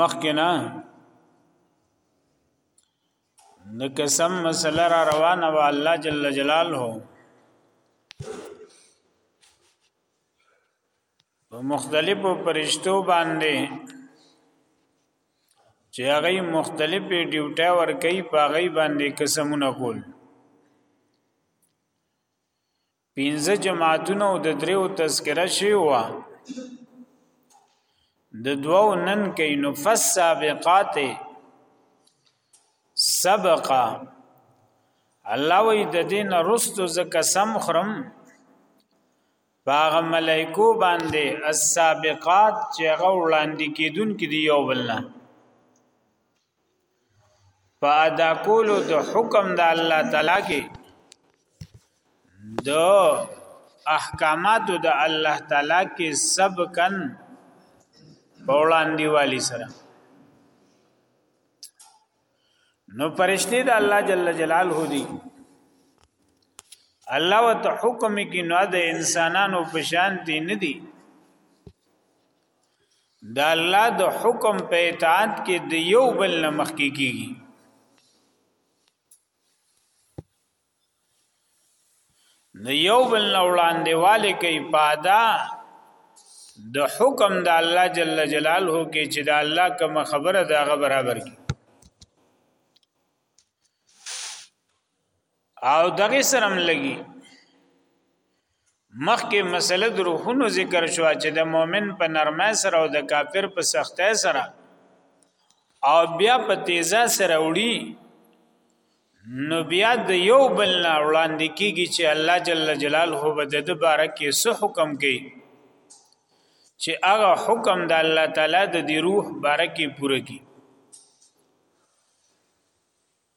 مخکنا د قسم مسله را روانه و الله جل جلاله په مختلفو پرشتو باندې چې هغه مختلفې ډیوټه ور کوي په هغه باندې قسمونه کول پنځه جماعتونه او د دریو تذکره شوی و د دوو نن کې نو فسابقات سبقا الله وی د دین رستو ز قسم خرم باغ ملائکو باندې السابقات چې هغه وړاندې کیدون کې دی یو بلنه په ادا کولو د حکم د الله تعالی کې د احکامات د الله تعالی کې سبقن په وړاندې والی سره نو پرشته د الله جل جلاله دی الله وت حکم کې نو د انسانانو په شان دي نه دي د الله د حکم په اطاعت کې د یو بل نه مخکې کیږي د یو بل نه وړاندې والي کوي پادا د حکم د الله جل جلاله کې چې د الله کوم خبره دا برابر کی او دغه سرم لګي مخکې مسله د روحونو ذکر شو چې د مؤمن په نرمه سره او د کافر په سخته سره او بیا په تیزه سره وړي نو بیا د یو بل نه وړاندې کیږي چې الله جل جلاله به د دوباره کې څه حکم کوي چې هغه حکم د الله تعالی د دی روح بارکه پوره کی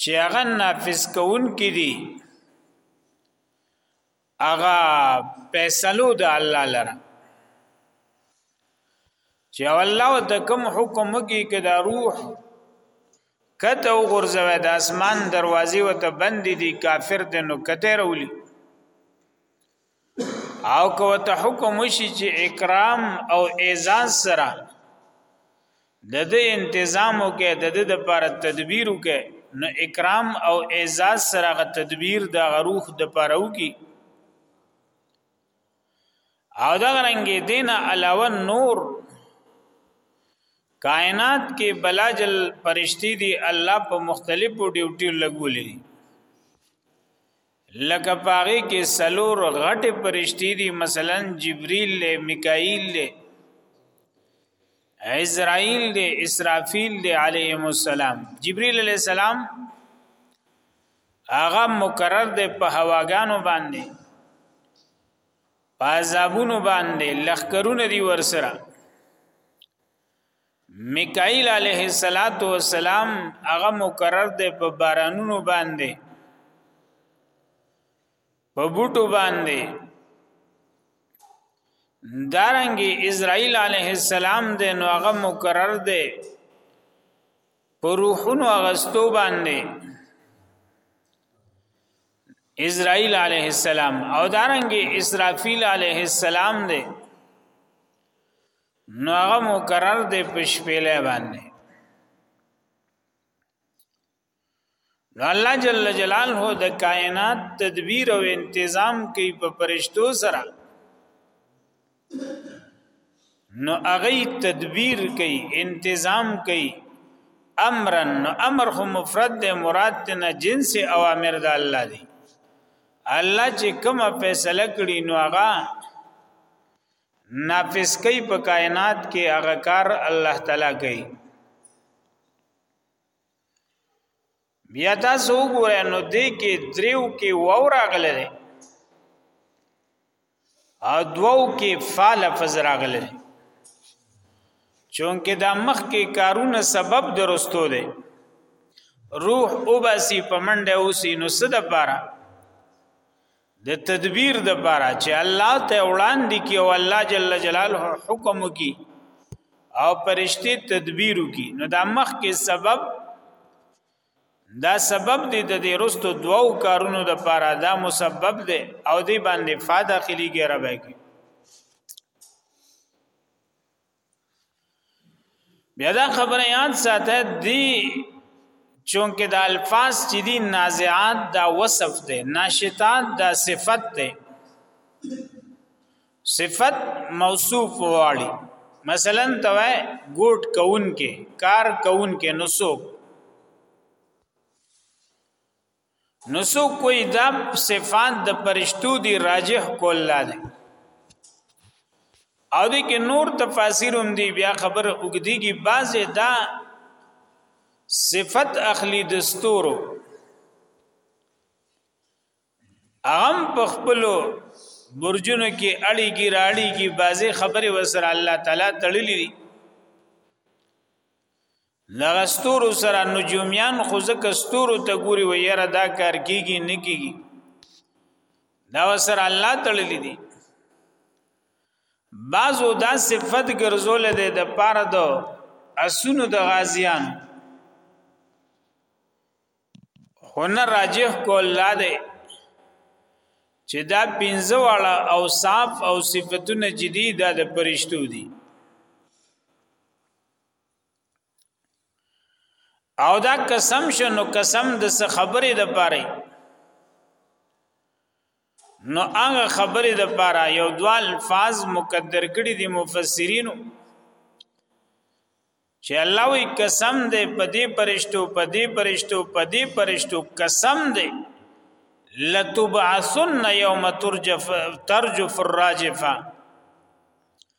چې هغه نافذ کون کې دي هغه فیصلو د الله لره چې الله د کوم حکم کې کې دا روح کته وغورځوي د اسمان دروازې وته بند دي کافر دې نو کته رولي او کو ته حکم شي چې اکرام او اعزاز سره د دې انتظام وکړي د دې لپاره تدبیر وکړي نو اکرام او اعزاز سره غ تدبیر د غروخ د لپاره وکړي او دا رنګ دین علاوه نور کائنات کې بلاجل پرشتي دي الله په مختلفو ډیوټي لګولې لکه پاغي کې سلور غټه پرشتي دي مثلا جبريل له میکائیل له عزرائیل له اسرافیل له علیهم السلام جبريل علیہ السلام هغه مقرر دی په هواګانو باندې پازابونو باندې لخرونه دی ورسره میکائیل علیه السلام هغه مقرر دی په بارانونو باندې په بوټو باندې دارنګي اسرائیل علیه السلام دی نو هغه مقرر دی په روحونو اغستو باندې اسرائیل علیه السلام او دارنګي اسرافیل علیه السلام دی نو هغه مقرر دی په شپېلې باندې نو الله جل جلاله د کائنات تدبیر او انتظام کوي په پرشتو سره نو هغه تدبیر کوي انتظام کوي امرا نو امر خو مفرد دی مراد ته نه جنس اوامر د الله دی الله چې کومه فیصله کړي نو هغه نافذ کوي په کائنات کې هغه کار الله تعالی کوي بیا تاسو وګورئ نو دې کې دریو کې وو راغله ده او دوو کې فال فز راغله ده چونکه دا مخ کې کارونه سبب درستو ده روح او باسی پمنډه اوسی نو صد پارا د تدبیر د پاره چې الله ته وړاندې کی او الله جل جلاله حکم کی او پرشتي تدبیر کی نو دا مخ کې سبب دا سبب دی د دې رستو دوو کارونو د پاره دا مسبب دی او دی باندې فا داخلي ګره وایي بیا دا خبره یاد ساته دی چونکه د الفاظ چې دي نازعات دا وصف دی ناشطات دا صفت دی صفت موصوف واړي مثلا توه ګوټ کون کې کار کون کې نسوک نو سو کوئی دا صفات د پرشتو دی راجح کول لا دی او دی کې نور تفاسیر هم دی بیا خبر وګدیږي بعضی دا صفت اخلی دستورو اغم پخپلو برجونو کې اړي کې راړي کې بازي خبره وسره الله تعالی تړلې دي لغه ستورو سره نجوميان خو زکه ستورو ته ګوري و یره دا کار کیږي نه کیږي دا سره الله تړلې دي بعضو دا صفت ګرځول دي د پاره دو اسونو د غازیان هونه راجح کول لا دي چې دا پنځه واړه او صاف او صفاتونه جدي د پرشتو دي او دا قسم شنو قسم د څه خبرې د پاره نو هغه خبرې د پاره یو دوه الفاظ مقدر کړي دي مفسرینو چې الله وی قسم دې پدی پرشتو پدی پرشتو پدی پرشتو قسم دې لتبعثن یوم ترجف ترجف الراجفه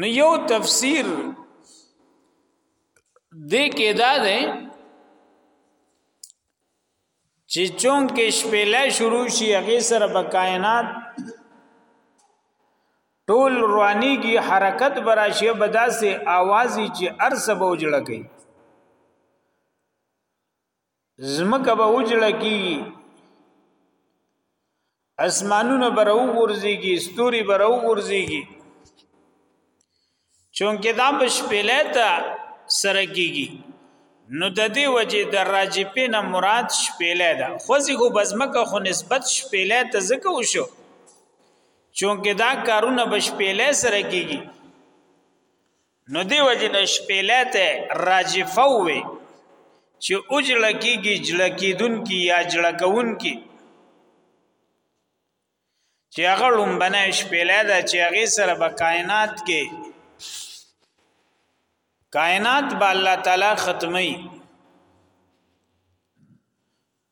نو یو تفسیر دې کې دا ده چې چون کې شپېلې شروع شي هغه سره به کائنات ټول رواني کی حرکت براشي بداسه اوازي چې ارسب وجړه کوي زمکه به وجړه کیږي اسمانونه به راو ورځيږي ستوري به راو ورځيږي چونکه دا بشپلې ته سره کیږي نو د دې وجه د راجپې نه مراد شپېلې ده خوځي خو بزمکه خو نسبت شپېلې ته ځکه وشو چونکه دا کارونه بشپېلې سره کیږي نو دی وجه نه شپېلې ته راجفه وي چې اوجړه کېږي جړه کېدون کې یا جړه کوون کې چې هغه لومبنه شپېلې ده چې هغه سره به کائنات کې کائنات به الله تعالی ختمي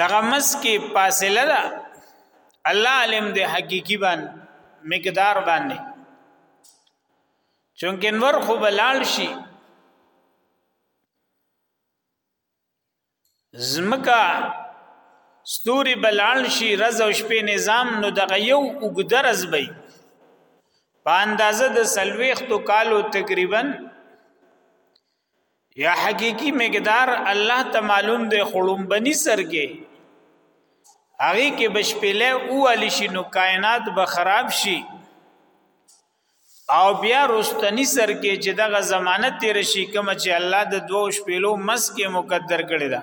دغه مس کې فاصله ده الله علم د حقيقي باندې مقدار باندې چونکه نور خو بلال شي زمکا ستوري بلال شي رز او شپې نظام نو دغه یو وګدرز بي په اندازه د سلويختو کالو تقریبا یا حقیقی مقدار الله ته معلوم دی خړم بنی سرګي هغه کې بشپله اول شي نو کائنات به خراب شي او بیا رستنی سر کې چې دغه زمانه تیر شي کوم چې الله د دوو شپېلو مس کې مقدر کړی دا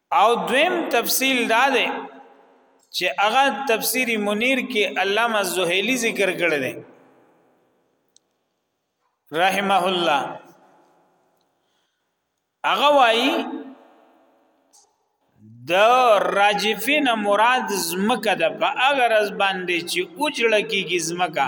او دویم تفصیل دا دی چې هغه تفسیر منیر کې علامه زهیلی ذکر کړی دی رحمه الله هغه وایي د راجفین مراد زمکه ده په اگر از باندې چې اوجړه کیږي زمکه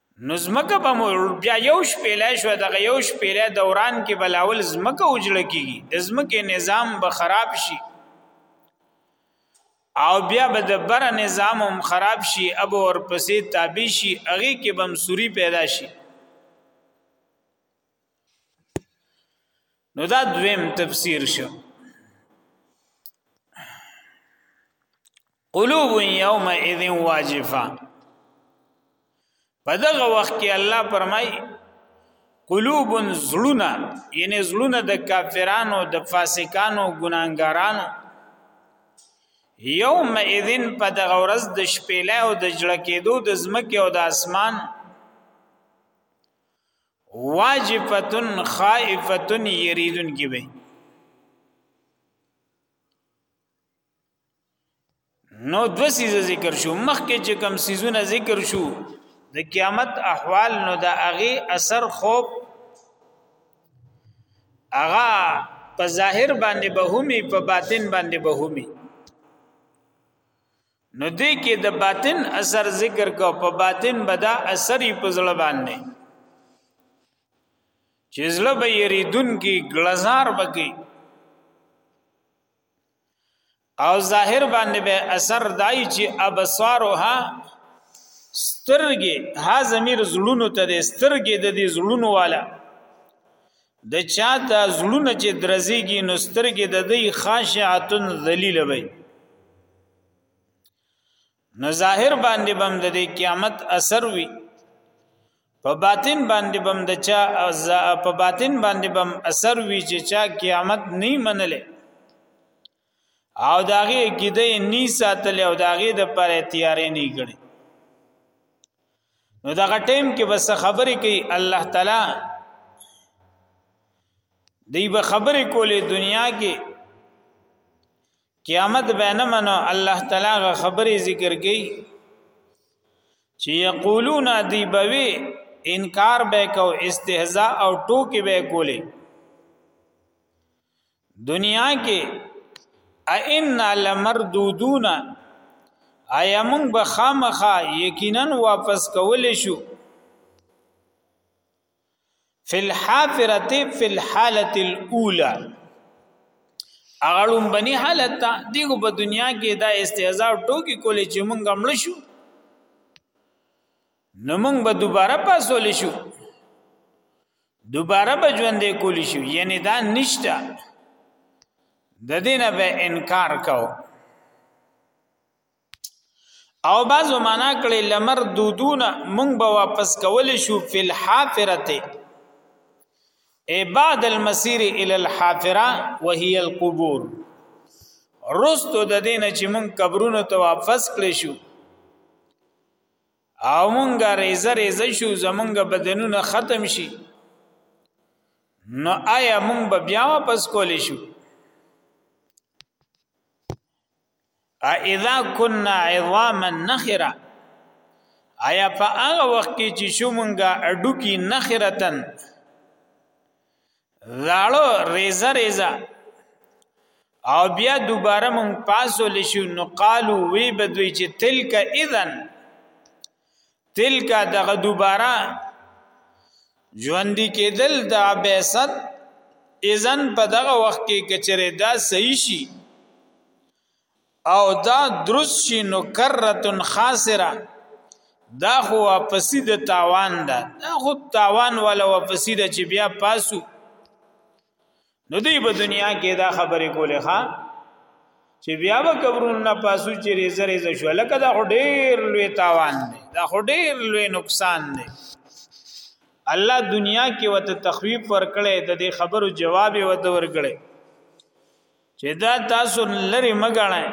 نو زمکه به مو بیا یو شپېله شو دغه یو شپېله دوران کې بلاول زمکه وجړه کیږي د زمکه نظام به خراب شي او بیا به د بر نظام هم خراب شي اب اور پسې تابع شي هغه کې بم سوري پیدا شي نو دا دویم تفسیر شو قلوب یومئذ واجفه په دغه وخت کې الله فرمای قلوب زړونه یعنی زړونه د کافرانو د فاسقانو ګناګارانو یوم اذن په دغه ورځ د شپېلې او د جړه کېدو د زمکه او د اسمان واجفتن خائفتن یریدن کی به نو دو سیزه ذکر شو مخکې چې کم سیزونه ذکر شو د قیامت احوال نو د هغه اثر خوب هغه په ظاهر باندې بهومي په باطن باندې بهومي نو دې کې د باطن اثر ذکر کو په باطن بدا اثر یې په ځل باندې چې زړه به یریدون کې غلزار بکی او ظاهر باندې به اثر دای چې ابصارها سترګې ها زمير زړونو ته د سترګې د دې زړونو والا د چا د زړونو چې درزيږي نو سترګې د دې خاشعتن ذلیل وي نو ظاهر باندې بم د قیامت اثر وي په باطن باندې بم د چا په باطن باندې بم اثر وي چې چا قیامت نه منلې او داغه کیده نی ساتل او داغه د پر اختیارې نه کړي نو دغه ټیم کې بس خبرې کوي الله تعالی دی به خبرې کولې دنیا کې قیامت به نه منو الله تعالی غ خبرې ذکر کړي چې یقولون دی بوي انکار به کو استهزاء او ټوکی به کولې دنیا کې ائنا لمردودون آیا موږ به خامخا یقینا واپس کول شو فی الحافرته فی الحاله الاولى اغلم بنی حالت تا دیګو په دنیا کې دا استهزاء ټوکی کولې چې مونږ مړ شو نو مونږ به دوباره پاسول شو دوباره به ژوندې کول شو یعنی دا نشته د دینه به انکار کاو او بعضو معنا کړي لمر دودون مونږ به واپس کول شو فی الحافرته ای بعد المسیر الی الحافره وهي القبور رستو د دینه چې مونږ قبرونو ته واپس کړی شو او مونږه ریزه ریزه شو زمونږه بدنونه ختم شي نو آیا مونږ به بیا واپس کول شو اذا كنا عظاما نخره آیا په هغه وخت کې چې شومنګا اډو کې نخرتن لاړو ریزه ریزه او بیا دوباره مونږ پاسو لشو نو قالو وی بدوی چې تلک اذن تلک دغه دوباره ژوندې کېدل د بعثت اذن په دغه وخت کې کچره دا صحیح شي او دا درست شي نو کرتن خاسره دا خو واپسی د تاوان ده دا خو تاوان ولا واپسی ده چې بیا پاسو نو دی په دنیا کې دا خبرې کولې ښا چې بیا به قبرونو نه پاسو چې ریزه ریزه شو لکه دا ډېر لوی تاوان دی دا ډېر لوی نقصان دی الله دنیا کې وته تخویب ورکړي د دې خبرو جواب وته ورکړي چې دا تاسو لری مګړای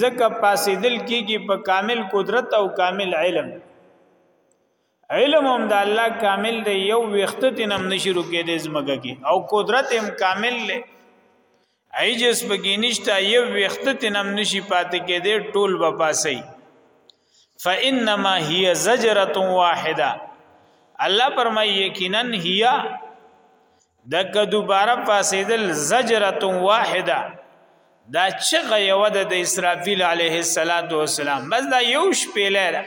زکه پاسې دل کېږي په کامل قدرت او کامل علم علم هم د الله کامل دی یو وخت تنم نشي رکې د زمګه کې او قدرت هم کامل دی عجز بګی نشتا یو وخت تنم نشي پاتې کې دی ټول به پاسي فانما هي زجره واحده الله فرمایي یقینا هي دک دوباره پاسېدل زجره واحده دا چغه یو د اسرافیل علیه السلام بس دا یو شپېلې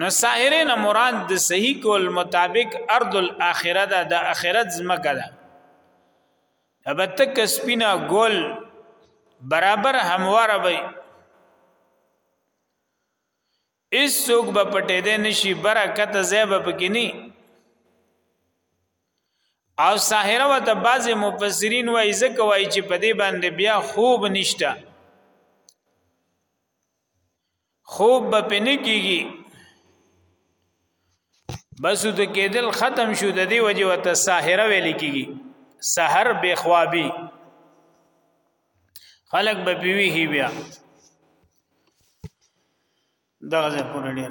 نو ساحره نه مراد د صحیح کول مطابق ارض الاخره ده د اخرت زمکه ده البته کسبینا ګول برابر همواره وي اس سوق به پټې ده نشي برکت زیب پکینی او ساحره و ته بعض مفسرین وایي ځکه وایي چې په دې باندې بیا خوب نشته خوب به پنه کیږي بس د کېدل ختم شو د دې وجه وته ساحره ویل کیږي سحر بے خوابی خلق به پیوی هی بیا دغه ځای پورې ډیر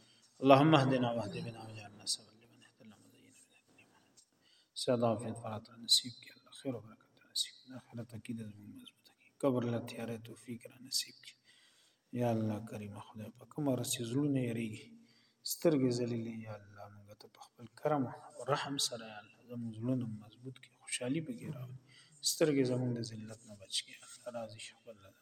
اللهم اهدنا واهد بنا وجعلنا سبب لمن اهتدى اللهم زينا بالهدى سعد عافية فرات نصيب کې الله خير او برکت نصیب کړي آخرت کې د زموږ مضبوط کړي قبر له تیارې توفیق را نصیب کړي یا الله کریم خدای په کوم رسې زړونه یریږي سترګې ذلیلې یا الله موږ ته په خپل کرم او رحم سره یا الله زموږ زړونه مضبوط کړي خوشحالي پکې راوړي سترګې زموږ د ذلت نه بچ کړي راضي شي خپل راضي